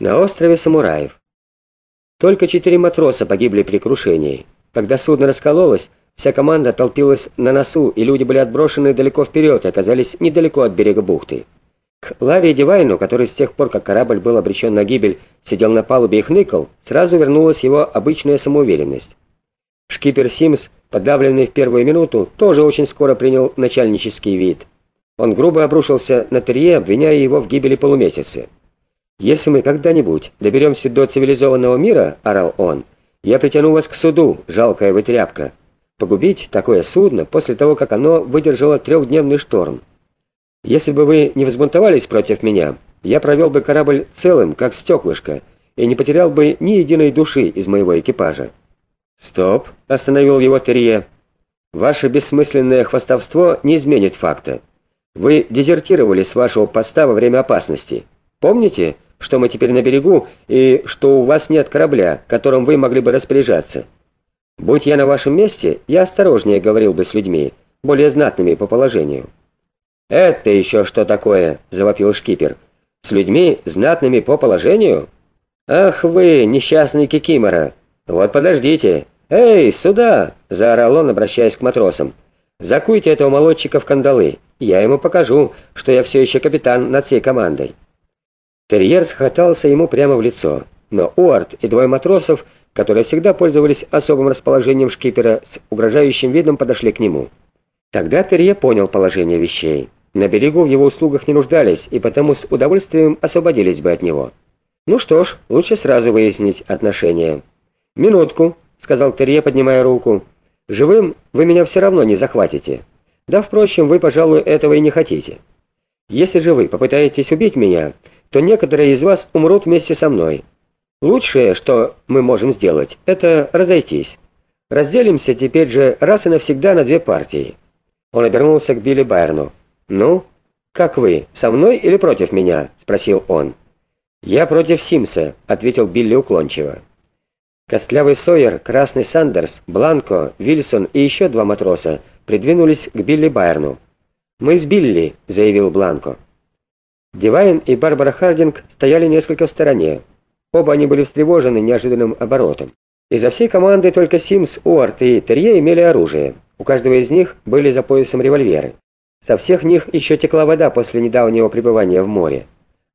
На острове Самураев. Только четыре матроса погибли при крушении. Когда судно раскололось, вся команда толпилась на носу, и люди были отброшены далеко вперед и оказались недалеко от берега бухты. К Ларри Дивайну, который с тех пор, как корабль был обречен на гибель, сидел на палубе и хныкал, сразу вернулась его обычная самоуверенность. Шкипер Симс, подавленный в первую минуту, тоже очень скоро принял начальнический вид. Он грубо обрушился на Терье, обвиняя его в гибели полумесяца. «Если мы когда-нибудь доберемся до цивилизованного мира, — орал он, — я притяну вас к суду, жалкая вы тряпка. Погубить такое судно после того, как оно выдержало трехдневный шторм. Если бы вы не взбунтовались против меня, я провел бы корабль целым, как стеклышко, и не потерял бы ни единой души из моего экипажа». «Стоп!» — остановил его Терье. «Ваше бессмысленное хвастовство не изменит факта. Вы дезертировали с вашего поста во время опасности. Помните, что мы теперь на берегу и что у вас нет корабля, которым вы могли бы распоряжаться. Будь я на вашем месте, я осторожнее говорил бы с людьми, более знатными по положению». «Это еще что такое?» — завопил шкипер. «С людьми, знатными по положению? Ах вы, несчастный Кикимора! Вот подождите! Эй, сюда!» — заорал он, обращаясь к матросам. «Закуйте этого молодчика в кандалы. Я ему покажу, что я все еще капитан над всей командой». Терьер схватался ему прямо в лицо, но Уарт и двое матросов, которые всегда пользовались особым расположением шкипера, с угрожающим видом подошли к нему. Тогда Терье понял положение вещей. На берегу в его услугах не нуждались, и потому с удовольствием освободились бы от него. Ну что ж, лучше сразу выяснить отношения. «Минутку», — сказал Терье, поднимая руку. «Живым вы меня все равно не захватите. Да, впрочем, вы, пожалуй, этого и не хотите. Если же вы попытаетесь убить меня, то некоторые из вас умрут вместе со мной. Лучшее, что мы можем сделать, это разойтись. Разделимся теперь же раз и навсегда на две партии». Он обернулся к Билли Байерну. «Ну, как вы, со мной или против меня?» — спросил он. «Я против Симса», — ответил Билли уклончиво. Костлявый Сойер, Красный Сандерс, Бланко, Вильсон и еще два матроса придвинулись к Билли Байрну. «Мы с Билли», — заявил Бланко. Дивайн и Барбара Хардинг стояли несколько в стороне. Оба они были встревожены неожиданным оборотом. Изо всей команды только Симс, Уорд и Терье имели оружие. У каждого из них были за поясом револьверы. Со всех них еще текла вода после недавнего пребывания в море.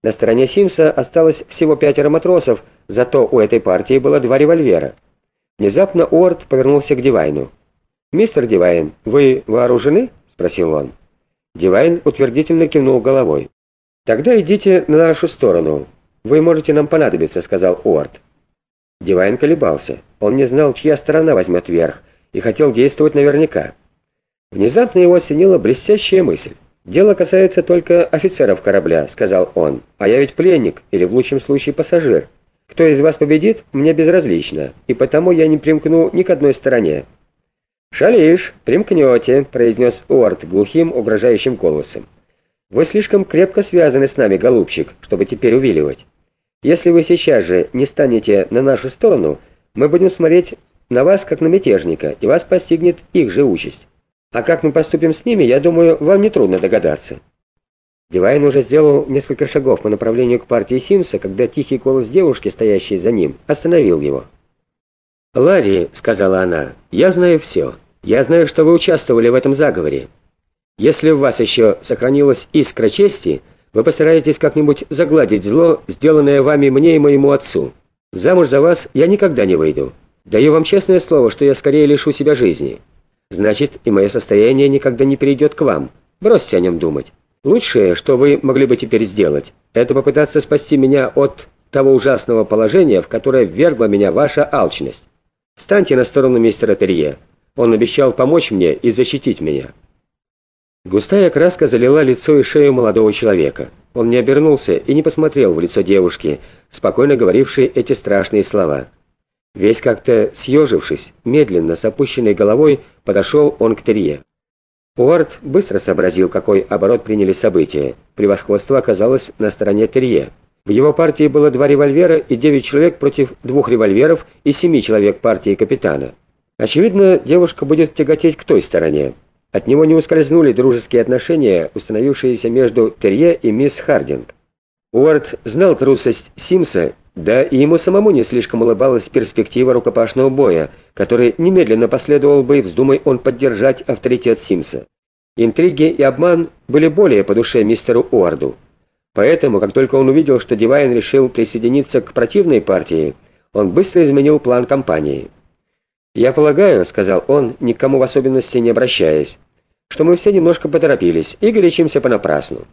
На стороне Симса осталось всего пятеро матросов, зато у этой партии было два револьвера. Внезапно Уорд повернулся к Дивайну. «Мистер Дивайн, вы вооружены?» — спросил он. Дивайн утвердительно кивнул головой. «Тогда идите на нашу сторону. Вы можете нам понадобиться», — сказал Уорд. Дивайн колебался. Он не знал, чья сторона возьмет верх, и хотел действовать наверняка. Внезапно его осенила блестящая мысль. «Дело касается только офицеров корабля», — сказал он. «А я ведь пленник, или в лучшем случае пассажир. Кто из вас победит, мне безразлично, и потому я не примкну ни к одной стороне». «Шалишь, примкнете», — произнес Уорд глухим, угрожающим голосом. «Вы слишком крепко связаны с нами, голубчик, чтобы теперь увиливать. Если вы сейчас же не станете на нашу сторону, мы будем смотреть на вас, как на мятежника, и вас постигнет их же участь. А как мы поступим с ними, я думаю, вам нетрудно догадаться». Дивайн уже сделал несколько шагов по направлению к партии Симса, когда тихий голос девушки, стоящей за ним, остановил его. «Ларри», — сказала она, — «я знаю все. Я знаю, что вы участвовали в этом заговоре. Если в вас еще сохранилась искра чести, вы постараетесь как-нибудь загладить зло, сделанное вами мне и моему отцу. Замуж за вас я никогда не выйду. Даю вам честное слово, что я скорее лишу себя жизни. Значит, и мое состояние никогда не перейдет к вам. Бросьте о нем думать. Лучшее, что вы могли бы теперь сделать, это попытаться спасти меня от того ужасного положения, в которое ввергла меня ваша алчность. Встаньте на сторону мистера Терье. Он обещал помочь мне и защитить меня». Густая краска залила лицо и шею молодого человека. Он не обернулся и не посмотрел в лицо девушки, спокойно говорившей эти страшные слова. Весь как-то съежившись, медленно, с опущенной головой, подошел он к Терье. Уорд быстро сообразил, какой оборот приняли события. Превосходство оказалось на стороне Терье. В его партии было два револьвера и девять человек против двух револьверов и семи человек партии капитана. Очевидно, девушка будет тяготеть к той стороне. От него не ускользнули дружеские отношения, установившиеся между Терье и мисс Хардинг. Уорд знал трусость Симса, да и ему самому не слишком улыбалась перспектива рукопашного боя, который немедленно последовал бы, вздумай он поддержать авторитет Симса. Интриги и обман были более по душе мистеру Уорду. Поэтому, как только он увидел, что Дивайн решил присоединиться к противной партии, он быстро изменил план кампании. «Я полагаю», — сказал он, никому в особенности не обращаясь, «что мы все немножко поторопились и горячимся понапрасну.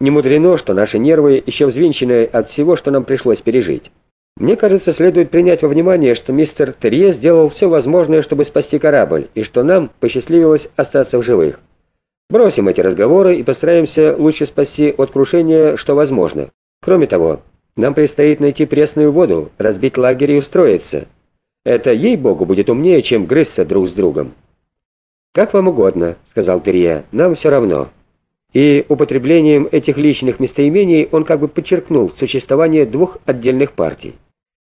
Не мудрено, что наши нервы еще взвинчены от всего, что нам пришлось пережить. Мне кажется, следует принять во внимание, что мистер Терье сделал все возможное, чтобы спасти корабль, и что нам посчастливилось остаться в живых. Бросим эти разговоры и постараемся лучше спасти от крушения, что возможно. Кроме того, нам предстоит найти пресную воду, разбить лагерь и устроиться. Это, ей-богу, будет умнее, чем грызться друг с другом. «Как вам угодно», — сказал Терье, — «нам все равно». И употреблением этих личных местоимений он как бы подчеркнул существование двух отдельных партий.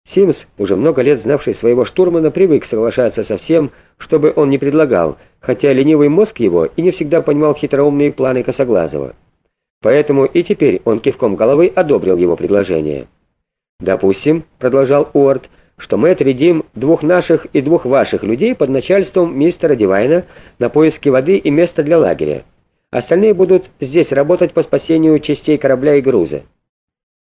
Симс, уже много лет знавший своего штурмана, привык соглашаться со всем, что бы он ни предлагал, хотя ленивый мозг его и не всегда понимал хитроумные планы Косоглазого. Поэтому и теперь он кивком головы одобрил его предложение. «Допустим», — продолжал Уорд, — «что мы отрядим двух наших и двух ваших людей под начальством мистера Дивайна на поиски воды и места для лагеря. Остальные будут здесь работать по спасению частей корабля и груза».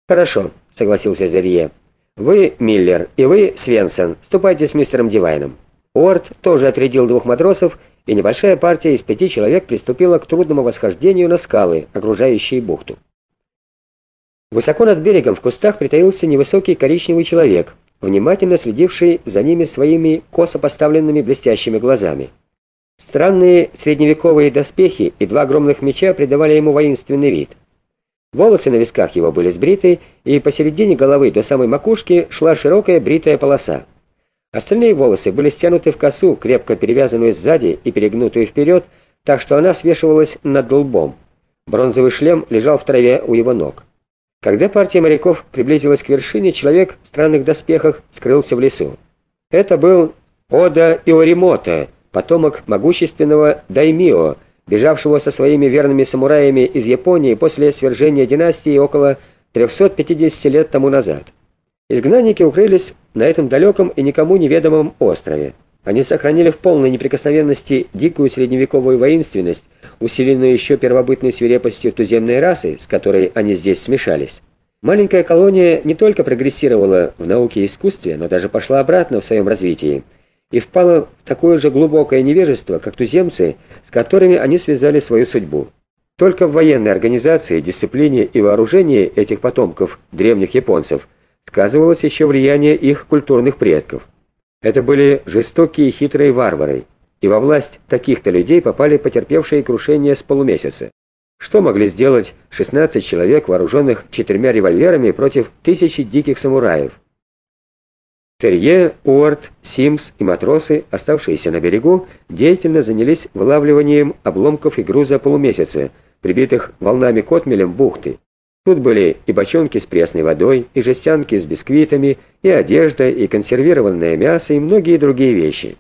«Хорошо», — согласился Зерье. «Вы, Миллер, и вы, Свенсон, ступайте с мистером Дивайном». Уорд тоже отрядил двух матросов, и небольшая партия из пяти человек приступила к трудному восхождению на скалы, окружающие бухту. Высоко над берегом в кустах притаился невысокий коричневый человек, внимательно следивший за ними своими косо поставленными блестящими глазами. Странные средневековые доспехи и два огромных меча придавали ему воинственный вид. Волосы на висках его были сбриты, и посередине головы до самой макушки шла широкая бритая полоса. Остальные волосы были стянуты в косу, крепко перевязанную сзади и перегнутую вперед, так что она свешивалась над лбом. Бронзовый шлем лежал в траве у его ног. Когда партия моряков приблизилась к вершине, человек в странных доспехах скрылся в лесу. Это был Ода Иоримота, потомок могущественного Даймио, бежавшего со своими верными самураями из Японии после свержения династии около 350 лет тому назад. Изгнанники укрылись на этом далеком и никому неведомом острове. Они сохранили в полной неприкосновенности дикую средневековую воинственность, усиленную еще первобытной свирепостью туземной расы, с которой они здесь смешались. Маленькая колония не только прогрессировала в науке и искусстве, но даже пошла обратно в своем развитии – и впала в такое же глубокое невежество, как туземцы, с которыми они связали свою судьбу. Только в военной организации, дисциплине и вооружении этих потомков древних японцев сказывалось еще влияние их культурных предков. Это были жестокие и хитрые варвары, и во власть таких-то людей попали потерпевшие крушение с полумесяца. Что могли сделать 16 человек, вооруженных четырьмя револьверами против тысячи диких самураев? Терье, Уорд, Симс и матросы, оставшиеся на берегу, деятельно занялись вылавливанием обломков и груза полумесяца, прибитых волнами котмелем бухты. Тут были и бочонки с пресной водой, и жестянки с бисквитами, и одежда, и консервированное мясо, и многие другие вещи.